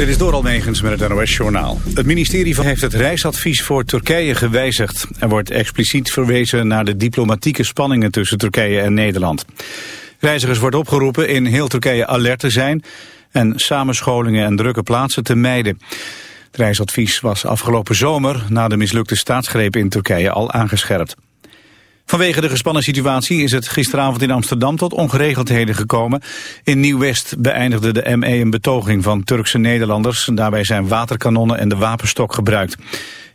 Dit is door Almegens met het NOS-journaal. Het ministerie van heeft het reisadvies voor Turkije gewijzigd. Er wordt expliciet verwezen naar de diplomatieke spanningen tussen Turkije en Nederland. Reizigers wordt opgeroepen in heel Turkije alert te zijn... en samenscholingen en drukke plaatsen te mijden. Het reisadvies was afgelopen zomer na de mislukte staatsgreep in Turkije al aangescherpt. Vanwege de gespannen situatie is het gisteravond in Amsterdam tot ongeregeldheden gekomen. In Nieuw-West beëindigde de ME een betoging van Turkse Nederlanders. Daarbij zijn waterkanonnen en de wapenstok gebruikt.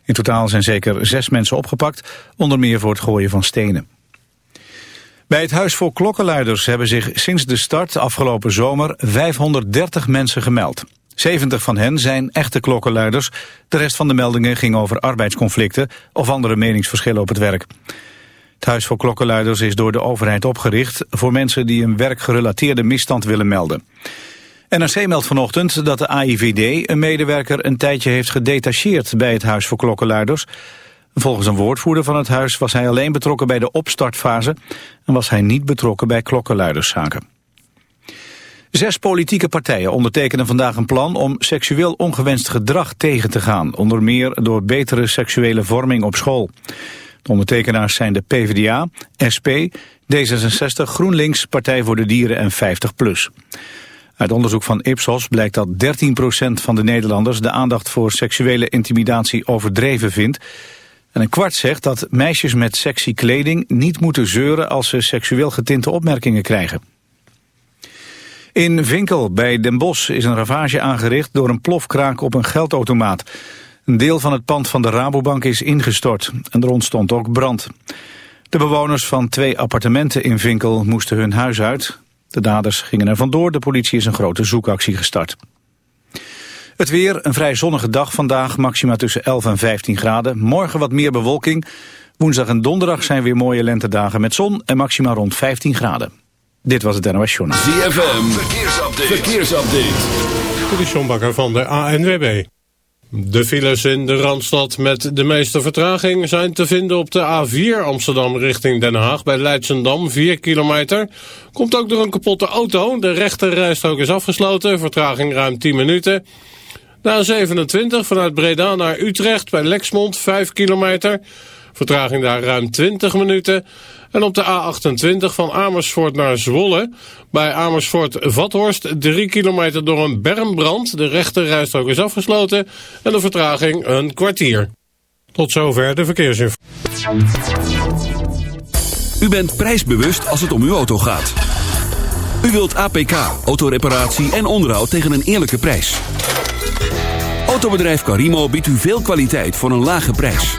In totaal zijn zeker zes mensen opgepakt, onder meer voor het gooien van stenen. Bij het Huis voor Klokkenluiders hebben zich sinds de start afgelopen zomer 530 mensen gemeld. 70 van hen zijn echte klokkenluiders. De rest van de meldingen ging over arbeidsconflicten of andere meningsverschillen op het werk. Het Huis voor Klokkenluiders is door de overheid opgericht... voor mensen die een werkgerelateerde misstand willen melden. NRC meldt vanochtend dat de AIVD een medewerker een tijdje heeft gedetacheerd bij het Huis voor Klokkenluiders. Volgens een woordvoerder van het huis was hij alleen betrokken bij de opstartfase en was hij niet betrokken bij klokkenluiderszaken. Zes politieke partijen ondertekenen vandaag een plan om seksueel ongewenst gedrag tegen te gaan, onder meer door betere seksuele vorming op school. De ondertekenaars zijn de PvdA, SP, D66, GroenLinks, Partij voor de Dieren en 50PLUS. Uit onderzoek van Ipsos blijkt dat 13% van de Nederlanders de aandacht voor seksuele intimidatie overdreven vindt. En een kwart zegt dat meisjes met sexy kleding niet moeten zeuren als ze seksueel getinte opmerkingen krijgen. In Vinkel bij Den Bosch is een ravage aangericht door een plofkraak op een geldautomaat. Een deel van het pand van de Rabobank is ingestort en er ontstond ook brand. De bewoners van twee appartementen in Vinkel moesten hun huis uit. De daders gingen er vandoor, de politie is een grote zoekactie gestart. Het weer, een vrij zonnige dag vandaag, maxima tussen 11 en 15 graden. Morgen wat meer bewolking. Woensdag en donderdag zijn weer mooie lentedagen met zon en maxima rond 15 graden. Dit was het NOS Journaal. ZFM, verkeersupdate. verkeersupdate. De Sjombakker van de ANWB. De files in de Randstad met de meeste vertraging zijn te vinden op de A4 Amsterdam richting Den Haag bij Leidsendam, 4 kilometer. Komt ook door een kapotte auto, de rechte rijstrook is afgesloten, vertraging ruim 10 minuten. De A27 vanuit Breda naar Utrecht bij Lexmond, 5 kilometer. Vertraging daar ruim 20 minuten. En op de A28 van Amersfoort naar Zwolle. Bij Amersfoort-Vathorst 3 kilometer door een bermbrand. De rechte rijstrook is afgesloten. En de vertraging een kwartier. Tot zover de verkeersinformatie. U bent prijsbewust als het om uw auto gaat. U wilt APK, autoreparatie en onderhoud tegen een eerlijke prijs. Autobedrijf Carimo biedt u veel kwaliteit voor een lage prijs.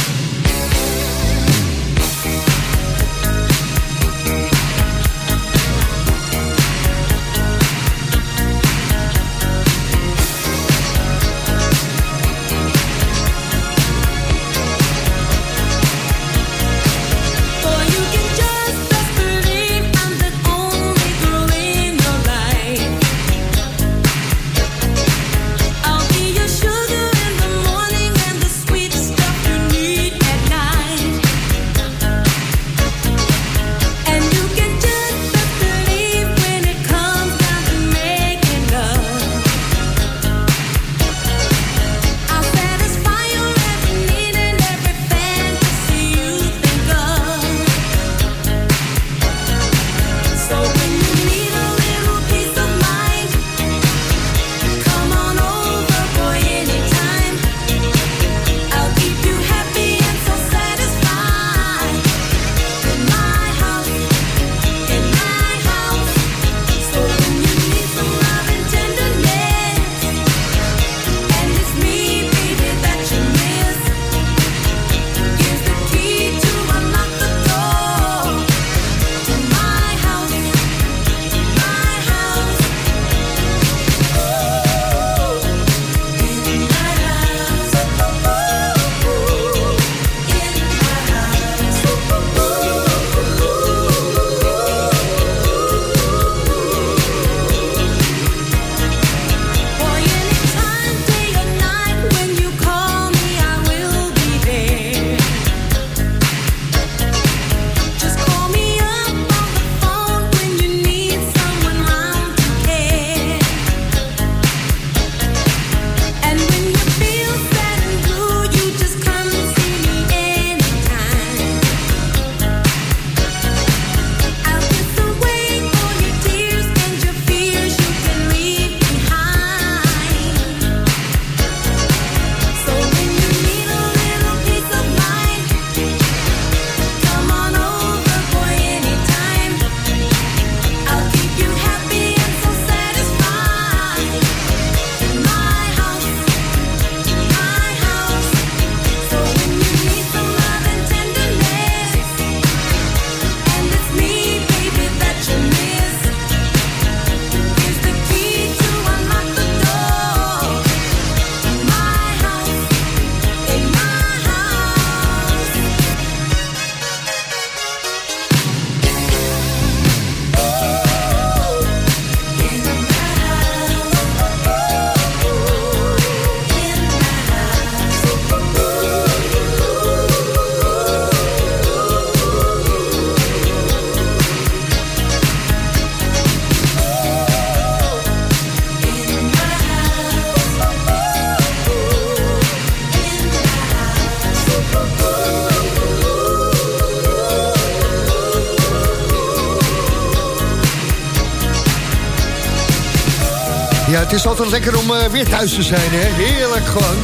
Het is altijd lekker om eh, weer thuis te zijn, hè? Heerlijk gewoon.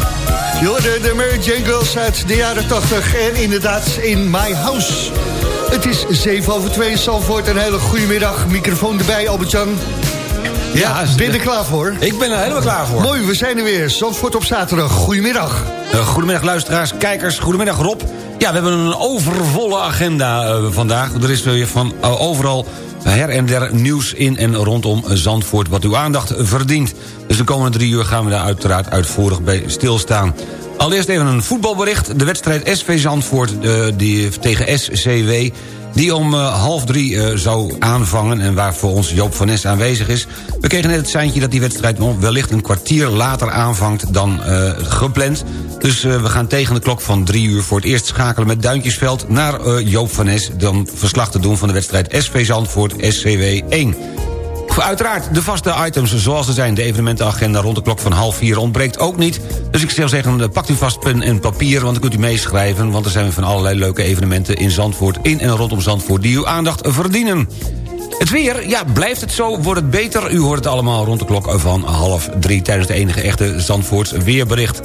Je hoorde de Mary Jane Girls uit de jaren 80 en inderdaad in My House. Het is 7 over 2 Zalvoort. Een hele goede middag. Microfoon erbij, Albert-Jan. Ja, ben je er klaar voor? Ik ben er helemaal klaar voor. Mooi, we zijn er weer. Zandvoort op zaterdag. Goedemiddag. Uh, goedemiddag luisteraars, kijkers. Goedemiddag Rob. Ja, we hebben een overvolle agenda uh, vandaag. Er is weer van uh, overal her en der nieuws in en rondom Zandvoort... wat uw aandacht verdient. Dus de komende drie uur gaan we daar uiteraard uitvoerig bij stilstaan. Allereerst even een voetbalbericht. De wedstrijd SV Zandvoort die, tegen SCW die om uh, half drie uh, zou aanvangen... en waar voor ons Joop van Nes aanwezig is. We kregen net het seintje dat die wedstrijd wellicht een kwartier later aanvangt dan uh, gepland. Dus we gaan tegen de klok van drie uur voor het eerst schakelen met Duintjesveld... naar Joop van Nes, dan verslag te doen van de wedstrijd SV Zandvoort SCW 1. Uiteraard, de vaste items zoals er zijn. De evenementenagenda rond de klok van half vier ontbreekt ook niet. Dus ik zou zeggen, pakt u vast pen en papier... want dan kunt u meeschrijven... want er zijn van allerlei leuke evenementen in Zandvoort... in en rondom Zandvoort die uw aandacht verdienen. Het weer, ja, blijft het zo, wordt het beter? U hoort het allemaal rond de klok van half drie... tijdens de enige echte Zandvoorts weerbericht.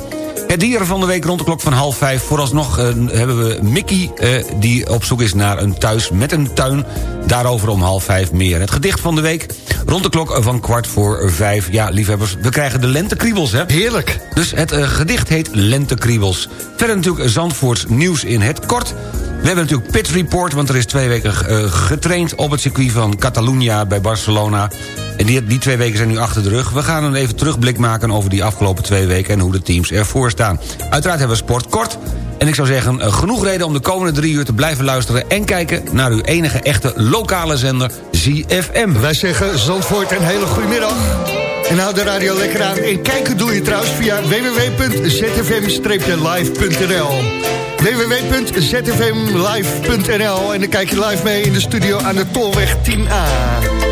Het dier van de week rond de klok van half vijf. Vooralsnog uh, hebben we Mickey uh, die op zoek is naar een thuis met een tuin. Daarover om half vijf meer. Het gedicht van de week rond de klok van kwart voor vijf. Ja, liefhebbers, we krijgen de lentekriebels, hè? Heerlijk. Dus het uh, gedicht heet Lentekriebels. Verder natuurlijk Zandvoorts nieuws in het kort. We hebben natuurlijk Pit Report, want er is twee weken getraind... op het circuit van Catalunya bij Barcelona. Die, die twee weken zijn nu achter de rug. We gaan een even terugblik maken over die afgelopen twee weken... en hoe de teams ervoor staan. Uiteraard hebben we sport kort. En ik zou zeggen, genoeg reden om de komende drie uur te blijven luisteren... en kijken naar uw enige echte lokale zender, ZFM. Wij zeggen Zandvoort een hele goede middag. En houd de radio lekker aan. En kijken doe je trouwens via www.zfm-live.nl www.zfmlive.nl En dan kijk je live mee in de studio aan de Tolweg 10A.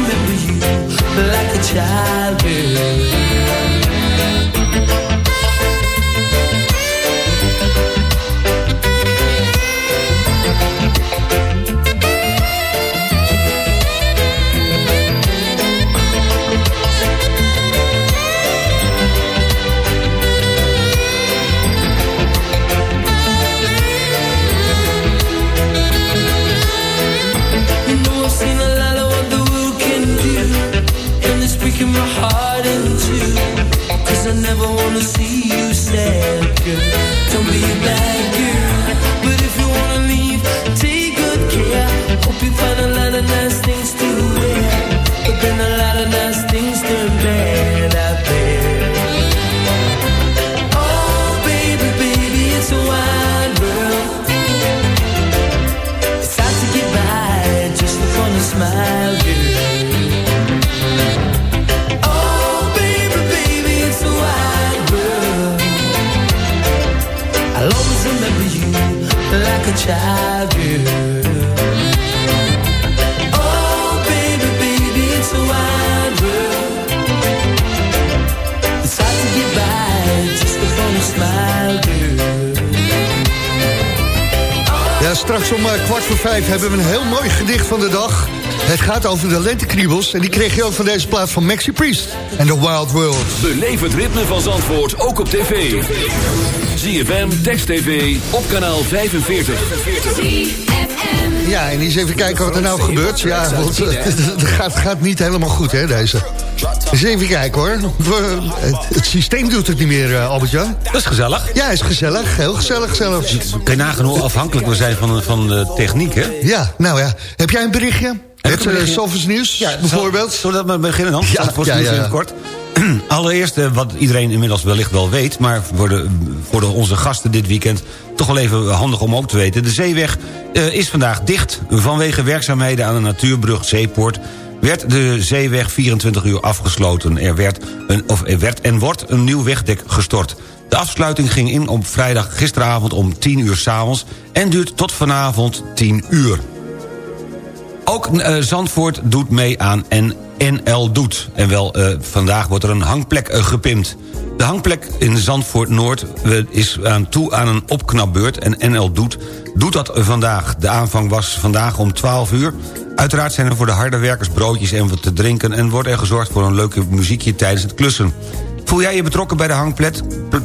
Remember you like a child, girl. See Ja, straks om eh, kwart voor vijf hebben we een heel mooi gedicht van de dag. Het gaat over de lentekriebels en die kreeg je ook van deze plaat van Maxi Priest en The Wild World. Beleef het ritme van Zandvoort ook op tv. ZFM, Text TV, op kanaal 45. Ja, en eens even kijken wat er nou gebeurt. Ja, want eh, het gaat, gaat niet helemaal goed, hè, deze. Eens even kijken, hoor. We- Het, het systeem doet het niet meer, eh, Albert-Jan. Dat is gezellig. Ja, is gezellig. Heel gezellig zelfs. Kun je nagaan hoe afhankelijk we zijn van, van de techniek, hè? Ja, nou ja. Heb jij een berichtje? Het uh, Zalvers nieuws, bijvoorbeeld? Zullen we dat maar beginnen dan? Ja, voor ja, het ja, kort. Allereerst, eh, wat iedereen inmiddels wellicht wel weet... maar voor, de, voor de, onze gasten dit weekend toch wel even handig om ook te weten. De zeeweg eh, is vandaag dicht. Vanwege werkzaamheden aan de natuurbrug Zeepoort... werd de zeeweg 24 uur afgesloten. Er werd, een, of er werd en wordt een nieuw wegdek gestort. De afsluiting ging in op vrijdag gisteravond om 10 uur s'avonds... en duurt tot vanavond 10 uur. Ook eh, Zandvoort doet mee aan en NL Doet. En wel, eh, vandaag wordt er een hangplek eh, gepimpt. De hangplek in Zandvoort Noord eh, is aan toe aan een opknapbeurt... en NL Doet doet dat vandaag. De aanvang was vandaag om 12 uur. Uiteraard zijn er voor de harde werkers broodjes en wat te drinken... en wordt er gezorgd voor een leuke muziekje tijdens het klussen. Voel jij je betrokken bij de hangplek?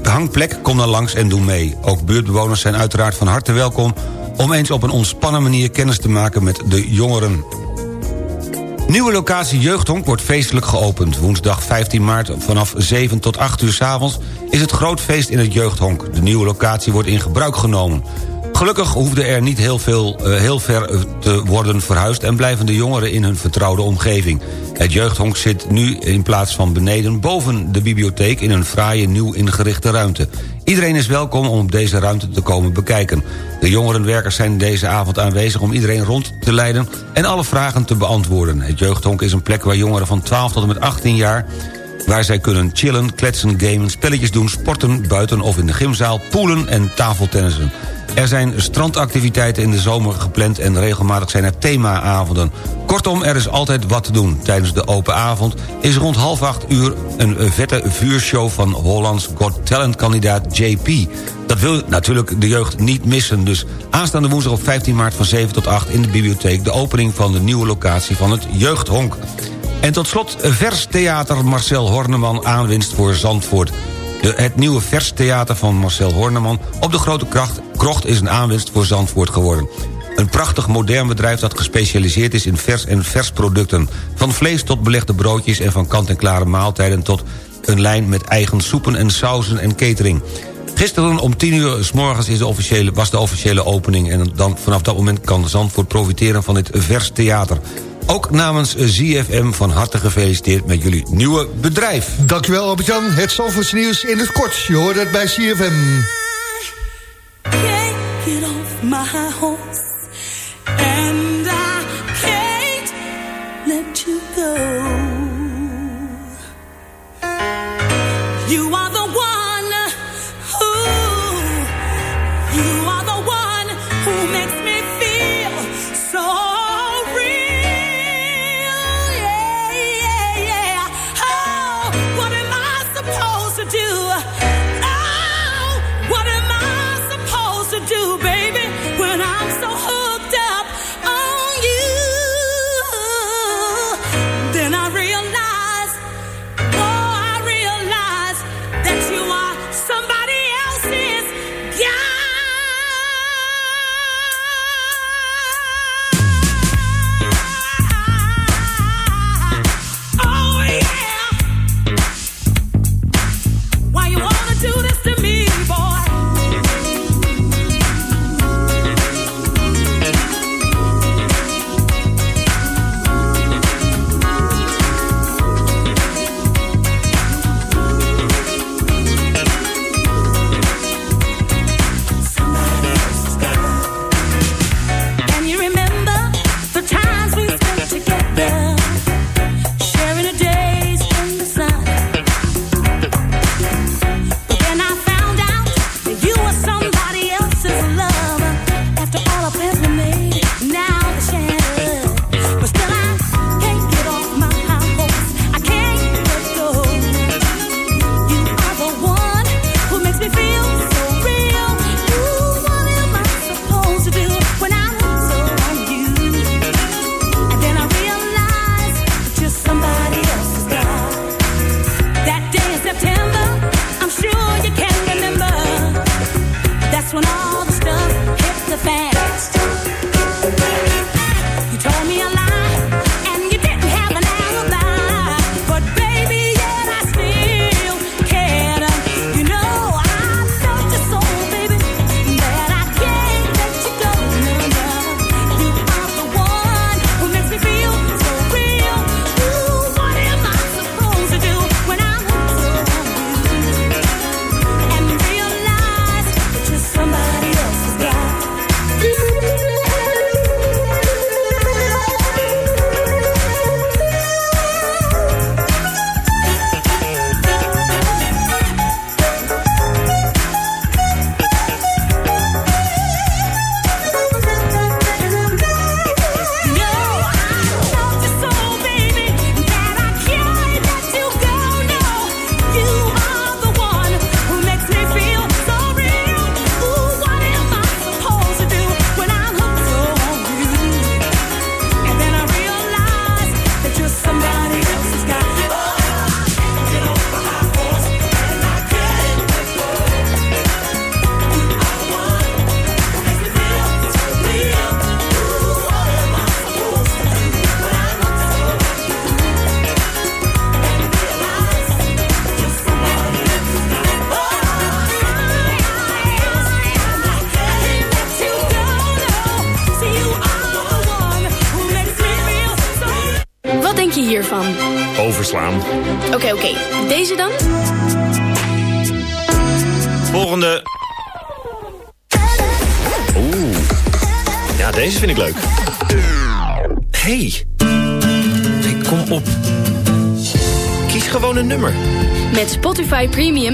Hangplek? Kom dan langs en doe mee. Ook buurtbewoners zijn uiteraard van harte welkom... om eens op een ontspannen manier kennis te maken met de jongeren. Nieuwe locatie Jeugdhonk wordt feestelijk geopend. Woensdag 15 maart vanaf 7 tot 8 uur 's avonds is het groot feest in het Jeugdhonk. De nieuwe locatie wordt in gebruik genomen. Gelukkig hoefde er niet heel, veel, eh, heel ver eh, te worden verhuisd... en blijven de jongeren in hun vertrouwde omgeving. Het jeugdhonk zit nu in plaats van beneden boven de bibliotheek... in een fraaie nieuw ingerichte ruimte. Iedereen is welkom om op deze ruimte te komen bekijken. De jongerenwerkers zijn deze avond aanwezig om iedereen rond te leiden... en alle vragen te beantwoorden. Het jeugdhonk is een plek waar jongeren van 12 tot en met 18 jaar waar zij kunnen chillen, kletsen, gamen, spelletjes doen... sporten, buiten of in de gymzaal, poelen en tafeltennissen. Er zijn strandactiviteiten in de zomer gepland... en regelmatig zijn er themaavonden. Kortom, er is altijd wat te doen. Tijdens de open avond is rond half acht uur... een vette vuurshow van Hollands Got Talent-kandidaat JP. Dat wil natuurlijk de jeugd niet missen. Dus aanstaande woensdag op 15 maart van 7 tot 8 in de bibliotheek... de opening van de nieuwe locatie van het Jeugdhonk. En tot slot vers theater Marcel Horneman aanwinst voor Zandvoort. Het nieuwe vers theater van Marcel Horneman op de Grote Kracht, Krocht is een aanwinst voor Zandvoort geworden. Een prachtig modern bedrijf dat gespecialiseerd is in vers en versproducten. Van vlees tot belegde broodjes en van kant-en-klare maaltijden... tot een lijn met eigen soepen en sauzen en catering. Gisteren om 10 uur s morgens is de officiële, was de officiële opening... en dan, vanaf dat moment kan Zandvoort profiteren van dit vers theater. Ook namens ZFM van harte gefeliciteerd met jullie nieuwe bedrijf. Dankjewel Albert-Jan. Het Zalvoorts nieuws in het kort. Je hoort het bij CFM. Get off my horse,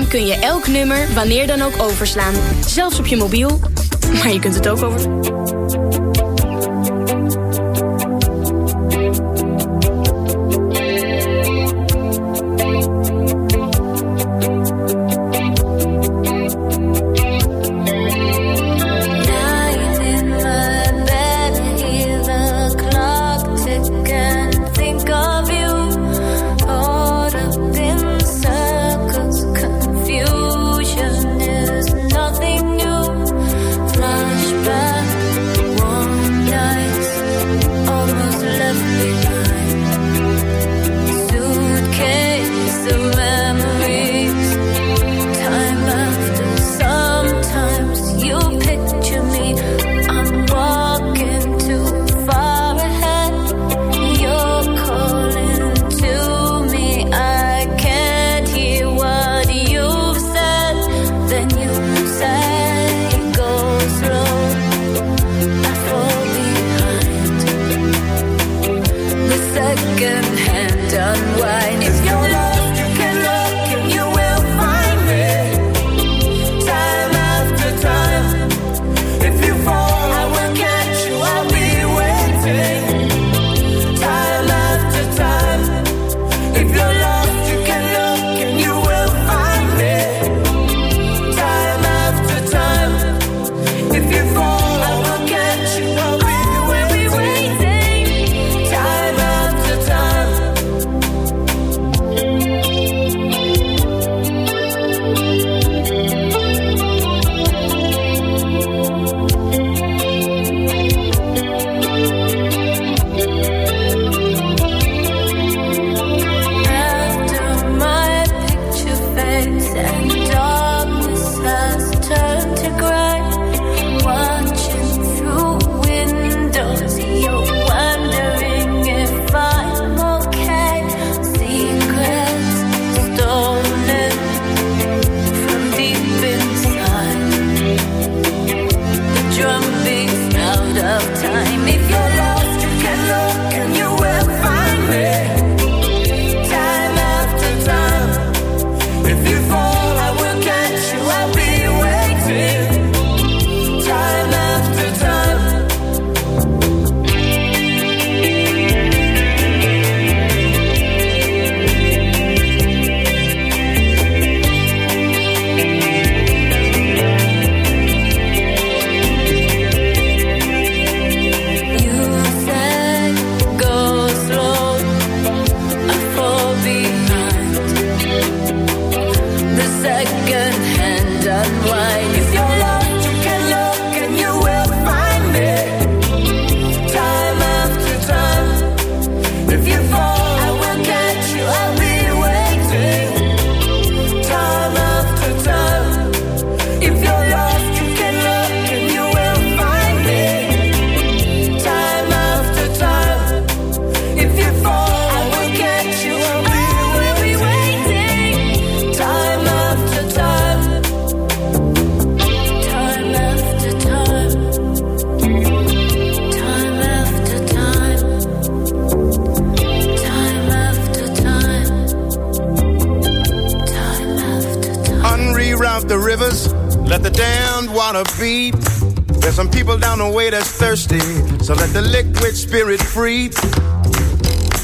kun je elk nummer wanneer dan ook overslaan. Zelfs op je mobiel. Maar je kunt het ook over...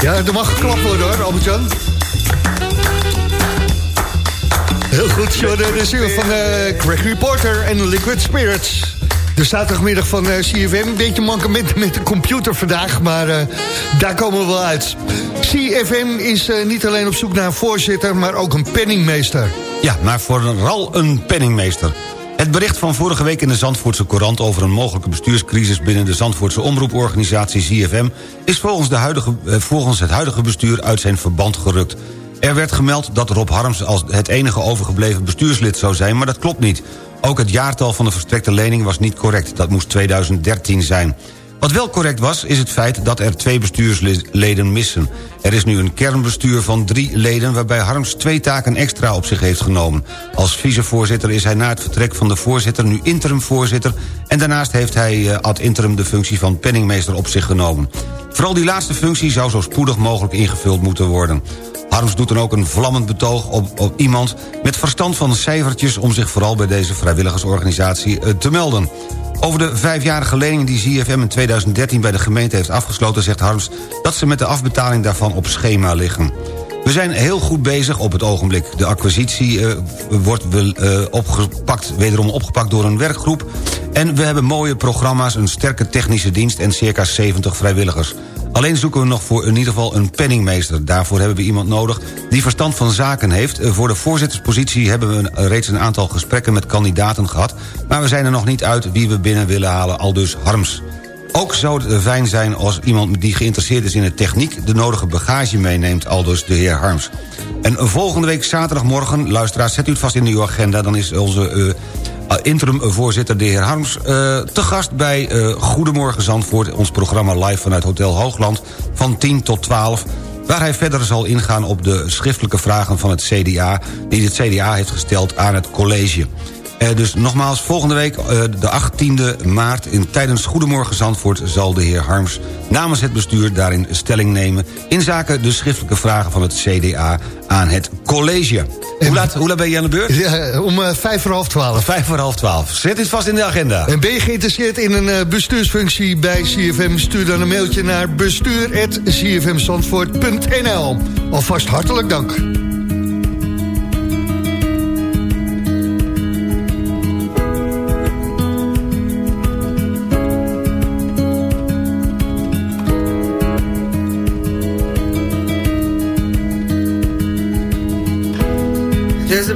Ja, er mag geklapt worden hoor, Albert-Jan. Heel goed, Jordan, de ziel van uh, Greg Reporter en Liquid Spirits. De zaterdagmiddag van uh, CFM. Een beetje mankement met de computer vandaag, maar uh, daar komen we wel uit. CFM is niet alleen op zoek naar een voorzitter, maar ook een penningmeester. Ja, maar vooral een penningmeester. Het bericht van vorige week in de Zandvoortse Courant... over een mogelijke bestuurscrisis binnen de Zandvoortse omroeporganisatie ZFM... is volgens, de huidige, volgens het huidige bestuur uit zijn verband gerukt. Er werd gemeld dat Rob Harms als het enige overgebleven bestuurslid zou zijn... maar dat klopt niet. Ook het jaartal van de verstrekte lening was niet correct. Dat moest 2013 zijn. Wat wel correct was, is het feit dat er twee bestuursleden missen. Er is nu een kernbestuur van drie leden... waarbij Harms twee taken extra op zich heeft genomen. Als vicevoorzitter is hij na het vertrek van de voorzitter... nu interimvoorzitter en daarnaast heeft hij ad interim... de functie van penningmeester op zich genomen. Vooral die laatste functie zou zo spoedig mogelijk ingevuld moeten worden. Harms doet dan ook een vlammend betoog op, op iemand... met verstand van cijfertjes om zich vooral bij deze vrijwilligersorganisatie te melden. Over de vijfjarige leningen die ZFM in 2013 bij de gemeente heeft afgesloten... zegt Harms dat ze met de afbetaling daarvan op schema liggen. We zijn heel goed bezig op het ogenblik. De acquisitie uh, wordt uh, opgepakt, wederom opgepakt door een werkgroep... en we hebben mooie programma's, een sterke technische dienst... en circa 70 vrijwilligers. Alleen zoeken we nog voor in ieder geval een penningmeester. Daarvoor hebben we iemand nodig die verstand van zaken heeft. Voor de voorzitterspositie hebben we reeds een aantal gesprekken met kandidaten gehad... maar we zijn er nog niet uit wie we binnen willen halen, al dus Harms. Ook zou het fijn zijn als iemand die geïnteresseerd is in de techniek... de nodige bagage meeneemt, aldus de heer Harms. En volgende week zaterdagmorgen, luisteraars, zet u het vast in uw agenda... dan is onze uh, interim-voorzitter, de heer Harms... Uh, te gast bij uh, Goedemorgen Zandvoort... ons programma live vanuit Hotel Hoogland van 10 tot 12 waar hij verder zal ingaan op de schriftelijke vragen van het CDA... die het CDA heeft gesteld aan het college. Uh, dus nogmaals, volgende week, uh, de 18e maart... In, tijdens Goedemorgen Zandvoort zal de heer Harms namens het bestuur daarin stelling nemen... in zaken de schriftelijke vragen van het CDA aan het college. Hoe laat, hoe laat ben je aan de beurt? Ja, om uh, vijf voor half twaalf. Vijf voor half twaalf. Zet dit vast in de agenda. En ben je geïnteresseerd in een bestuursfunctie bij CFM... stuur dan een mailtje naar bestuur.cfmzandvoort.nl. Alvast hartelijk dank.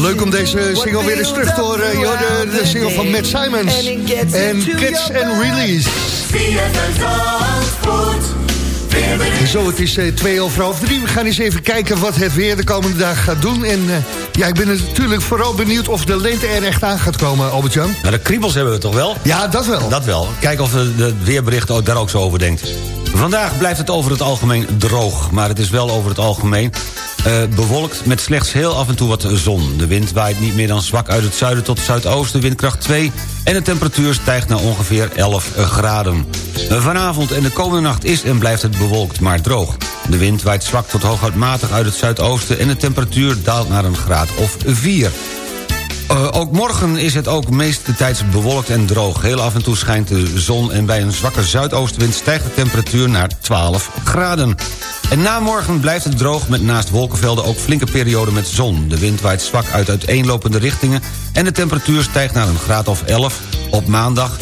Leuk om deze single weer eens terug te horen. Je hoorde de single van Matt Simons. En Catch and Release. En zo, het is eh, twee over half drie. We gaan eens even kijken wat het weer de komende dagen gaat doen. En eh, ja, ik ben natuurlijk vooral benieuwd of de lente er echt aan gaat komen, Albert-Jan. Nou, de kriebels hebben we toch wel? Ja, dat wel. Dat wel. Kijken of de, de weerbericht ook- daar ook zo over denkt. Vandaag blijft het over het algemeen droog. Maar het is wel over het algemeen eh, bewolkt met slechts heel af en toe wat zon. De wind waait niet meer dan zwak uit het zuiden tot zuidoosten, windkracht 2... en de temperatuur stijgt naar ongeveer 11 graden. Eh, Vanavond en de komende nacht is en blijft het bewolkt, maar droog. De wind waait zwak tot hooguit matig uit het zuidoosten... en de temperatuur daalt naar een graad of 4. Uh, ook morgen is het ook meestentijds bewolkt en droog. Heel af en toe schijnt de zon en bij een zwakke zuidoostenwind... stijgt de temperatuur naar 12 graden. En na morgen blijft het droog met naast wolkenvelden ook flinke perioden met zon. De wind waait zwak uit uiteenlopende richtingen... en de temperatuur stijgt naar een graad of 11 op maandag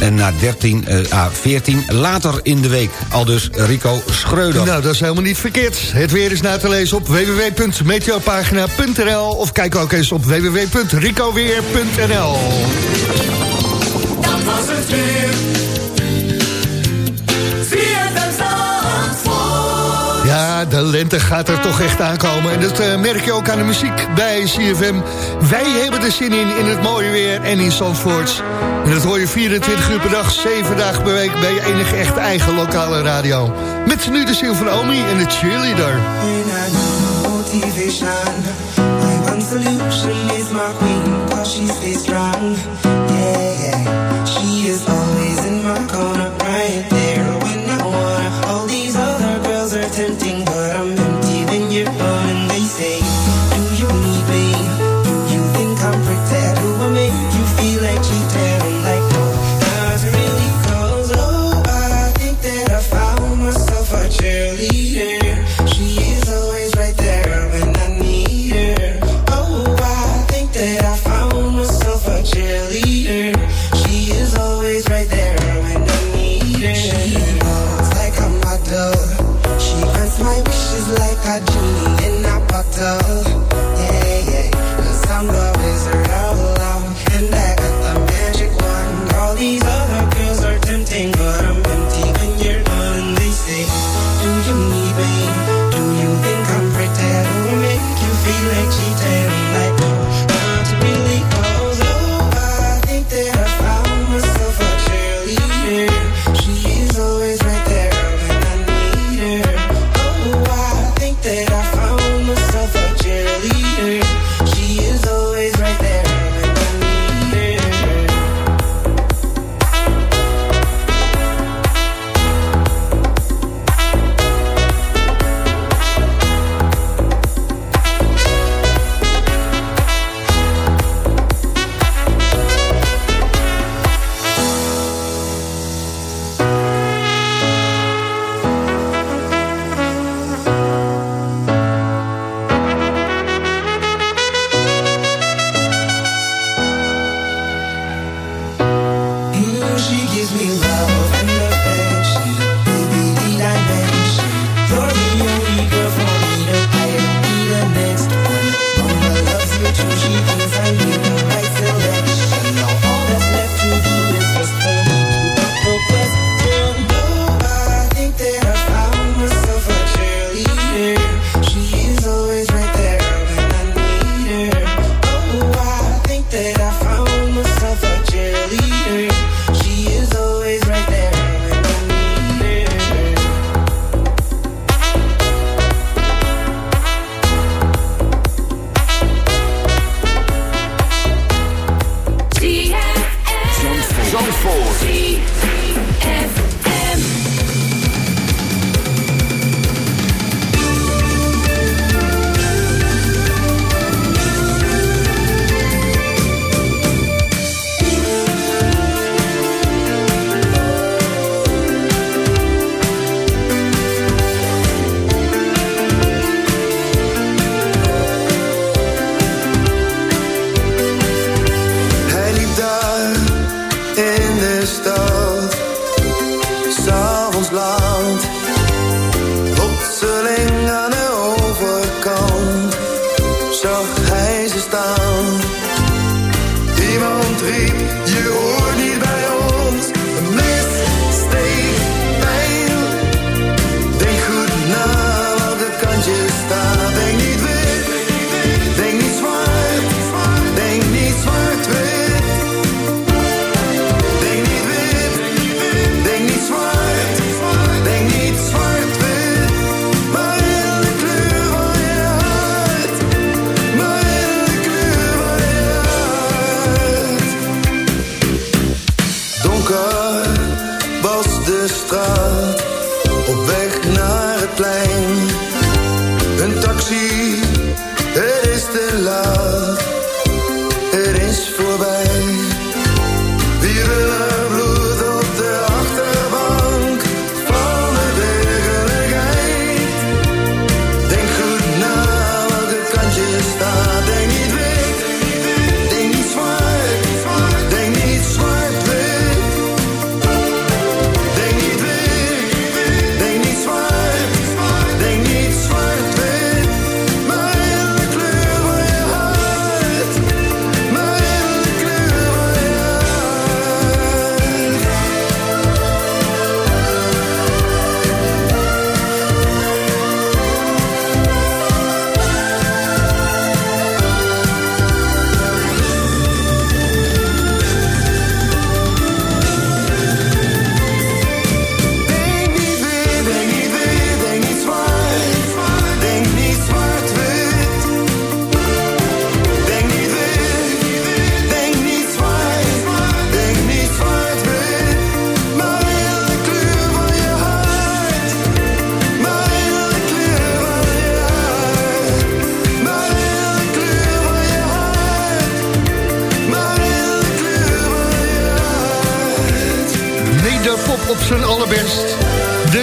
en naar 13 eh, à 14 later in de week. Al dus Rico Schreuder. Nou, dat is helemaal niet verkeerd. Het weer is na te lezen op www.meteopagina.nl of kijk ook eens op www.ricoweer.nl Dat was het weer. Ja, de lente gaat er toch echt aankomen. En dat eh, merk je ook aan de muziek bij CFM. Wij hebben er zin in, in het mooie weer en in Zandvoort. En dat hoor je 24 uur per dag, 7 dagen per week... bij je enige echte eigen lokale radio. Met nu de ziel van Omi en de cheerleader. solution is my queen. stays strong. Yeah, yeah. She is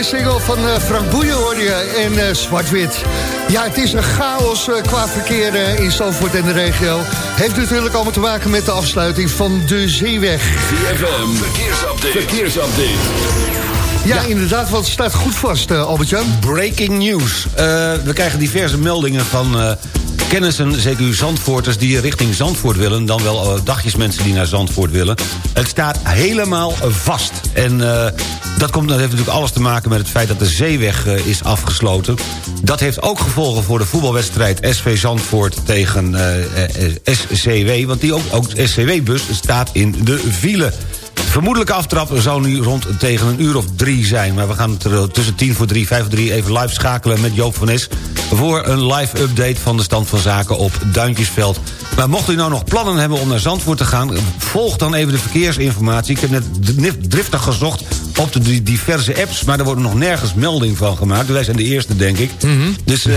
single van eh, Frank Boeien hoorde je en eh, Zwart-Wit. Ja, het is een chaos eh, qua verkeer in Zandvoort en de regio. Heeft natuurlijk allemaal te maken met de afsluiting van de zeeweg. ZFM, verkeersupdate. verkeersupdate. Ja, inderdaad, want het staat goed vast, eh, Albert-Jan. Breaking news. Eh, we krijgen diverse meldingen van eh, kennissen, zeker Zandvoorters... die richting Zandvoort willen, dan wel eh, dagjesmensen die naar Zandvoort willen. Het staat helemaal vast. En eh, dat, komt, dat heeft natuurlijk alles te maken met het feit dat de zeeweg eh, is afgesloten. Dat heeft ook gevolgen voor de voetbalwedstrijd SV Zandvoort tegen SCW... want die ook, ook SCW-bus staat in de file. Vermoedelijke aftrap zou nu rond tegen een uur of drie zijn. Maar we gaan er tussen tien voor drie, vijf voor drie even live schakelen met Joop van Nes... voor een live update van de stand van zaken op Duintjesveld. Maar mocht u nou nog plannen hebben om naar Zandvoort te gaan... volg dan even de verkeersinformatie. Ik heb net driftig gezocht op de diverse apps... maar er wordt nog nergens melding van gemaakt. Wij zijn de eerste, denk ik. Dus eh,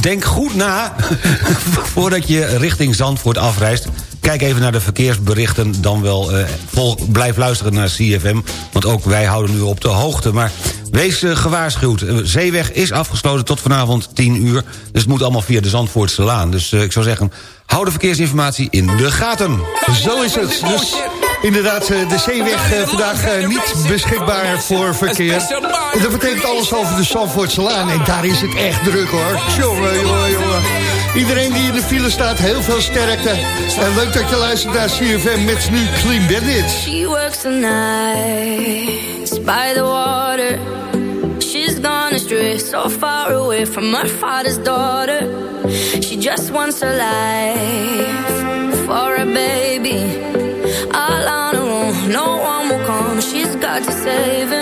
denk goed na voordat je richting Zandvoort afreist. Kijk even naar de verkeersberichten, dan wel eh, vol, blijf luisteren naar CFM... want ook wij houden u op de hoogte. Maar wees eh, gewaarschuwd, Eh, Zeeweg is afgesloten tot vanavond 10 uur... dus het moet allemaal via de Zandvoortse Laan. Dus ik zou zeggen, hou de verkeersinformatie in de gaten. Zo is het. Dus inderdaad, de zeeweg vandaag niet beschikbaar voor verkeer. Dat betekent alles over de Zandvoortse Laan. En daar is het echt druk hoor. Jongen, jongen, jongen. Iedereen die in de file staat, heel veel sterkte. En leuk dat je luistert naar CFM met nu Clean Bandit. She works the nights by the water. She's gone astray, so far away from her father's daughter. She just wants a life for a baby. All on her own, no one will come. She's got to save him.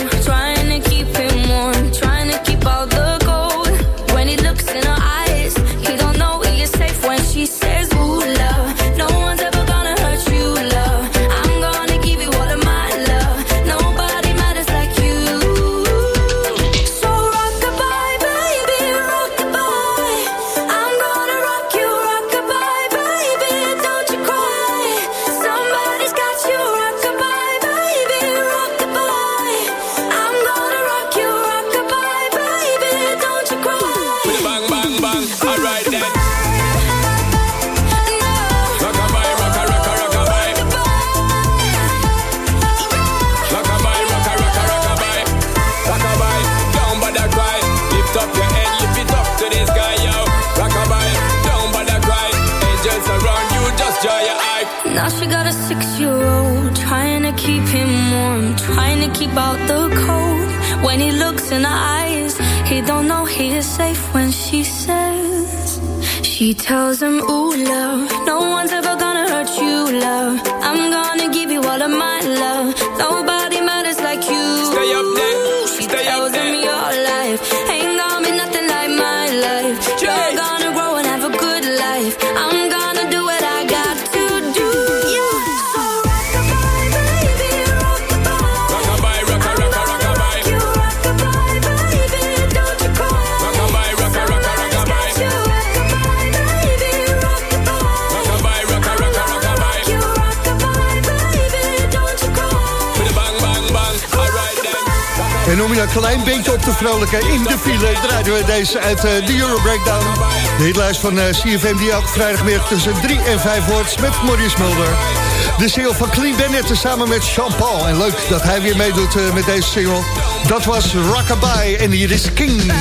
She tells him, "Ooh, love, je een klein beetje op te vrolijken in de file... draaien we deze uit eh, de Euro Breakdown. De hitlijst van eh, CFM die elke vrijdagmiddag tussen 3 en 5 wordt met Maurice Mulder. De single van Clean Bennett samen met Jean Paul. En leuk dat hij weer meedoet eh, met deze single. Dat was Rockabye en hier is King.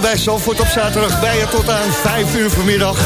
Bij Zalvoort op zaterdag bij je tot aan 5 uur vanmiddag.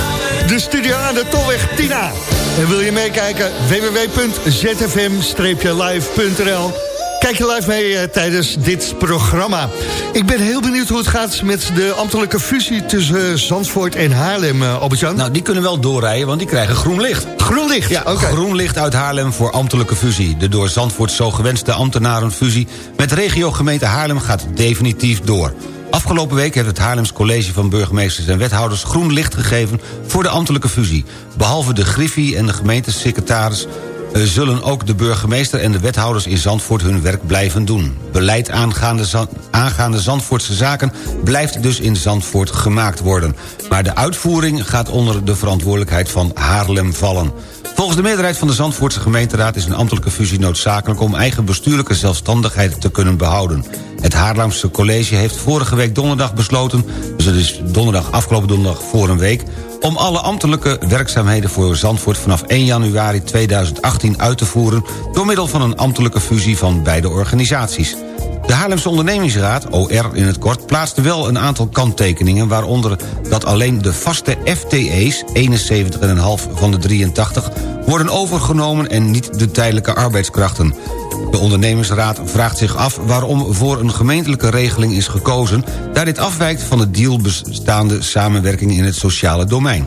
De studio aan de Tolweg Tina. En wil je meekijken? www.zfm-live.nl Kijk je live mee eh, tijdens dit programma. Ik ben heel benieuwd hoe het gaat met de ambtelijke fusie... tussen eh, Zandvoort en Haarlem, uh, Albert-Jan. Nou, die kunnen wel doorrijden, want die krijgen groen licht. Groen licht? Ja, groen licht uit Haarlem voor ambtelijke fusie. De door Zandvoort zo gewenste ambtenarenfusie... met regiogemeente Haarlem gaat definitief door. Afgelopen week heeft het Haarlems College van Burgemeesters en Wethouders... groen licht gegeven voor de ambtelijke fusie. Behalve de Griffie en de gemeentesecretaris... eh, zullen ook de burgemeester en de wethouders in Zandvoort hun werk blijven doen. Beleid aangaande, aangaande Zandvoortse zaken blijft dus in Zandvoort gemaakt worden. Maar de uitvoering gaat onder de verantwoordelijkheid van Haarlem vallen. Volgens de meerderheid van de Zandvoortse gemeenteraad... is een ambtelijke fusie noodzakelijk om eigen bestuurlijke zelfstandigheid te kunnen behouden. Het Haarlemse College heeft vorige week donderdag besloten... dus het is donderdag, afgelopen donderdag voor een week... om alle ambtelijke werkzaamheden voor Zandvoort vanaf 1 januari 2018 uit te voeren... door middel van een ambtelijke fusie van beide organisaties. De Haarlemse ondernemingsraad, OR in het kort, plaatste wel een aantal kanttekeningen... waaronder dat alleen de vaste FTE's, 71,5 van de 83... worden overgenomen en niet de tijdelijke arbeidskrachten. De ondernemingsraad vraagt zich af waarom voor een gemeentelijke regeling is gekozen... daar dit afwijkt van de deal bestaande samenwerking in het sociale domein.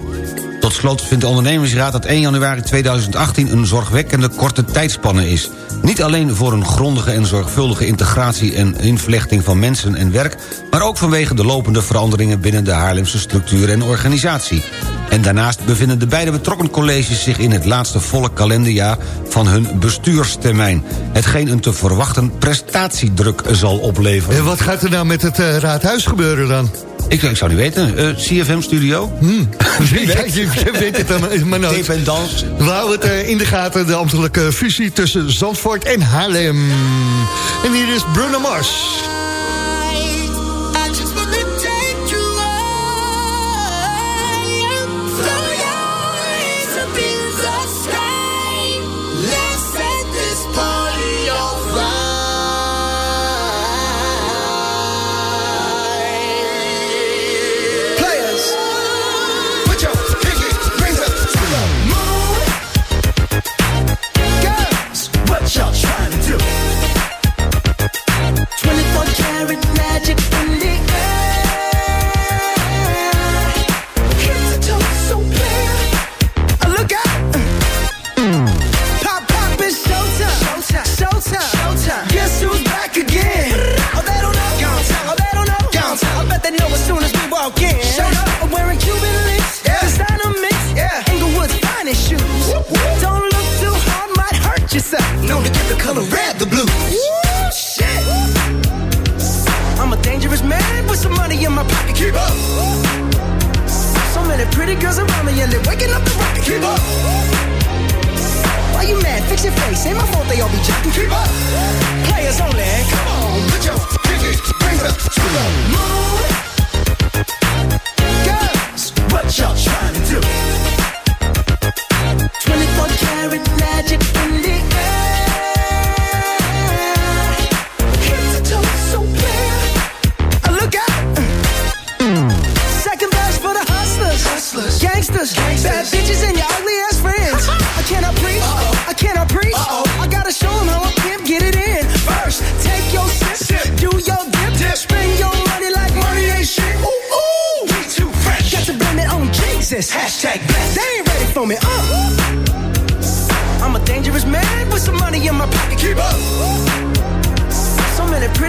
Tot slot vindt de ondernemingsraad dat 1 januari 2018 een zorgwekkende korte tijdspanne is. Niet alleen voor een grondige en zorgvuldige integratie en invlechting van mensen en werk... maar ook vanwege de lopende veranderingen binnen de Haarlemse structuur en organisatie. En daarnaast bevinden de beide betrokken colleges zich in het laatste volle kalenderjaar van hun bestuurstermijn. Hetgeen een te verwachten prestatiedruk zal opleveren. En wat gaat er nou met het eh, raadhuis gebeuren dan? Ik, ik zou niet weten. Eh, CFM-studio? Hmm. Ja, je, je weet het dan maar nooit. En dans. We houden het eh, in de gaten, de ambtelijke fusie tussen Zandvoort en Haarlem. En hier is Bruno Mars.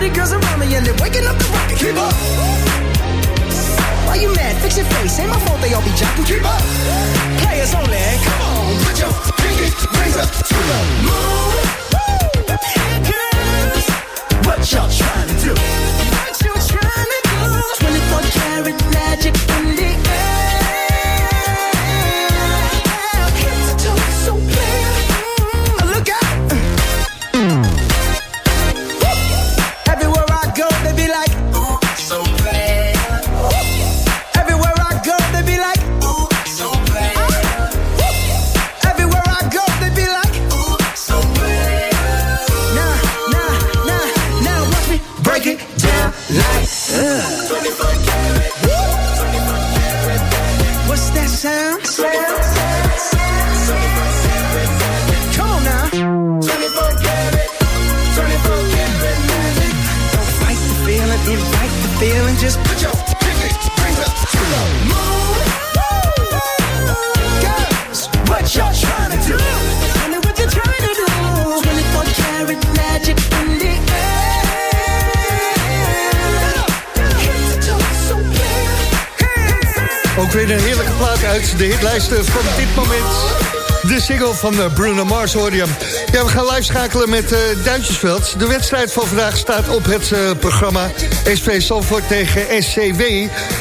Pretty girls around me and they're waking up the rocket. Keep up. Why you mad? Fix your face. Ain't my fault they all be jocking. Keep up. Players only. Come on, put your pinky up to the moon. Girls, what y'all trying to do? What you trying to do? 24 karat magic in the weer een heerlijke plaat uit de hitlijsten van dit moment. De single van eh, Bruno Mars hoor. Ja, we gaan live schakelen met eh Duintjesveld. De wedstrijd van vandaag staat op het eh, programma SV Salford tegen SCW.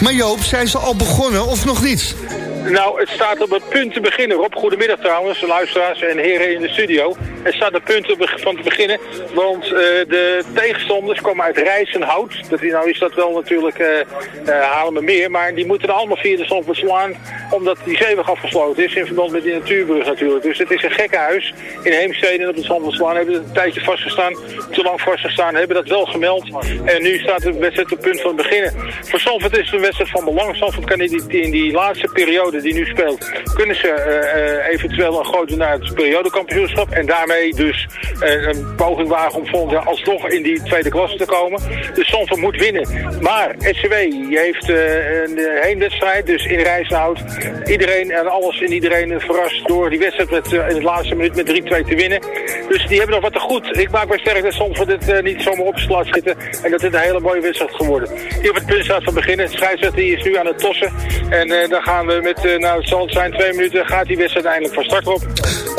Maar Joop, zijn ze al begonnen of nog niet? Nou, het staat op het punt te beginnen. Rob, goedemiddag trouwens, luisteraars en heren in de studio. Het staat het punt van te beginnen, want eh, de tegenstanders komen uit Rijsenhout. Dat, nou is dat wel natuurlijk eh eh, Haarlemmermeer, maar die moeten er allemaal via de slaan, omdat die zeeweg afgesloten is in verband met die natuurbrug natuurlijk. Dus het is een gekke huis in Heemstede en op het Zandvoort slaan hebben het een tijdje vastgestaan, te lang vastgestaan, hebben dat wel gemeld. En nu staat de wedstrijd op het punt van beginnen. Voor Zandvoort is het een wedstrijd van belang. Zandvoort kan in die, in die laatste periode die nu speelt, kunnen ze eventueel een grote naar het periodekampioenschap. En daarmee Dus eh, een poging wagen om alsnog in die tweede klasse te komen. Dus Zandvoort moet winnen. Maar SCW heeft uh, een heenwedstrijd, dus in Rijshout. Iedereen en alles en iedereen verrast door die wedstrijd met, uh, in het laatste minuut met 3-2 te winnen. Dus die hebben nog wat te goed. Ik maak me sterk dat Zandvoort dit uh, niet zomaar op laat zitten. En dat dit een hele mooie wedstrijd geworden. Hier op het punt staat van beginnen. Scheidsrechter is nu aan het tossen. En dan gaan we met, nou het zal zijn, twee minuten, gaat die wedstrijd eindelijk van start op.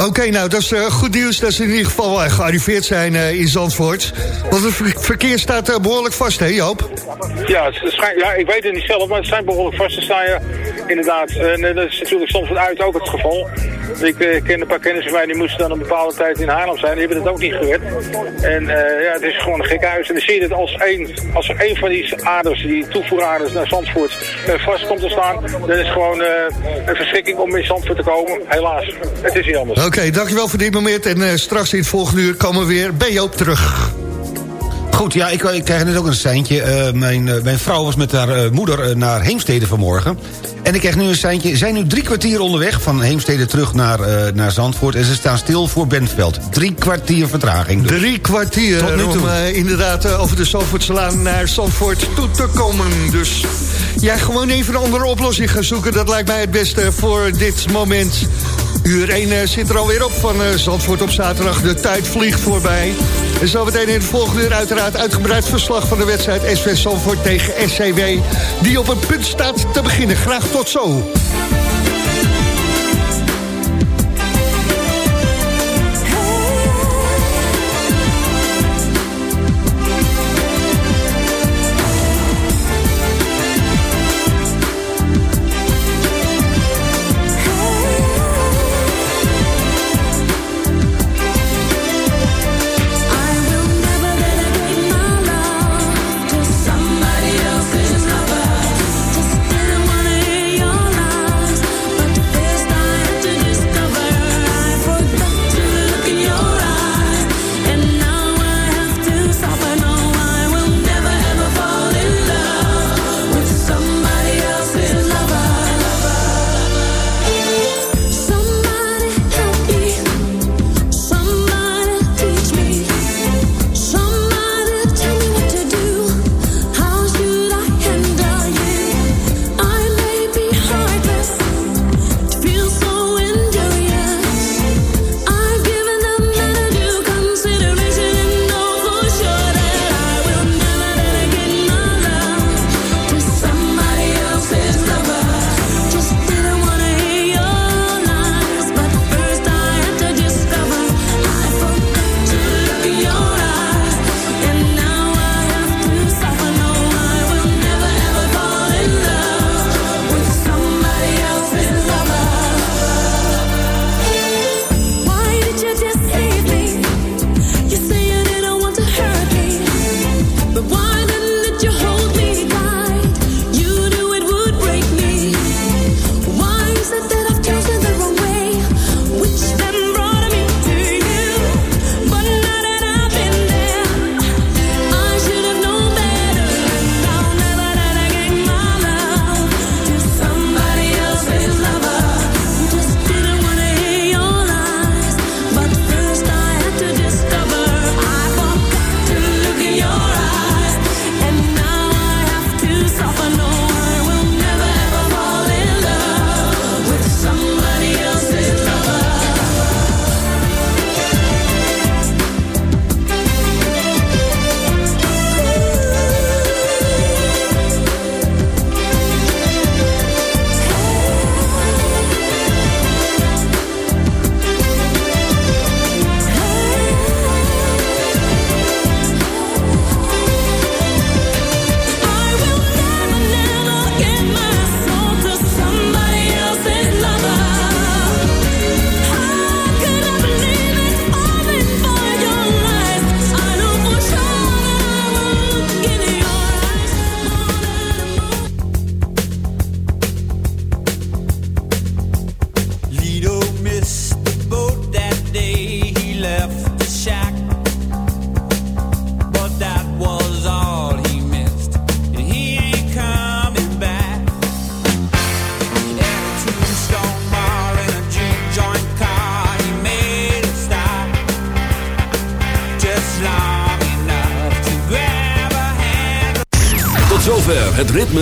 Oké, nou dat is goed nieuws dat ze in ieder geval gearriveerd zijn in Zandvoort. Want het verkeer staat behoorlijk vast, hè Joop? Ja, ja, ik weet het niet zelf, maar het zijn behoorlijk vast te staan, ja, inderdaad. En dat is natuurlijk soms uit ook het geval. Ik uh, ken een paar kennissen van mij, die moesten dan een bepaalde tijd in Haarlem zijn. Die hebben het ook niet gered. En uh, ja, het is gewoon een gek huis. En dan zie je dat als, een, als er een van die aders, die toevoeraders naar Zandvoort, uh, vast komt te staan, dan is gewoon een verschrikking om in Zandvoort te komen. Helaas, het is niet anders. Oké, okay, dankjewel voor dit moment. En straks in het volgende uur komen we weer bij Joop terug. Goed, ja, ik, ik krijg net ook een seintje. Uh, mijn, uh, mijn vrouw was met haar uh, moeder naar Heemstede vanmorgen. En ik krijg nu een seintje. Zijn nu drie kwartier onderweg van Heemstede terug naar, naar Zandvoort. En ze staan stil voor Bentveld. Drie kwartier vertraging. Dus. Drie kwartier Tot nu toe. om inderdaad over de Zandvoortselaan naar Zandvoort toe te komen. Dus ja, gewoon even een andere oplossing gaan zoeken. Dat lijkt mij het beste voor dit moment. Uur 1 zit er alweer op van Zandvoort op zaterdag. De tijd vliegt voorbij. En zo meteen in het volgende uur uiteraard uitgebreid verslag van de wedstrijd SV Zandvoort tegen SCW. Die op een punt staat te beginnen. Graag tot zo.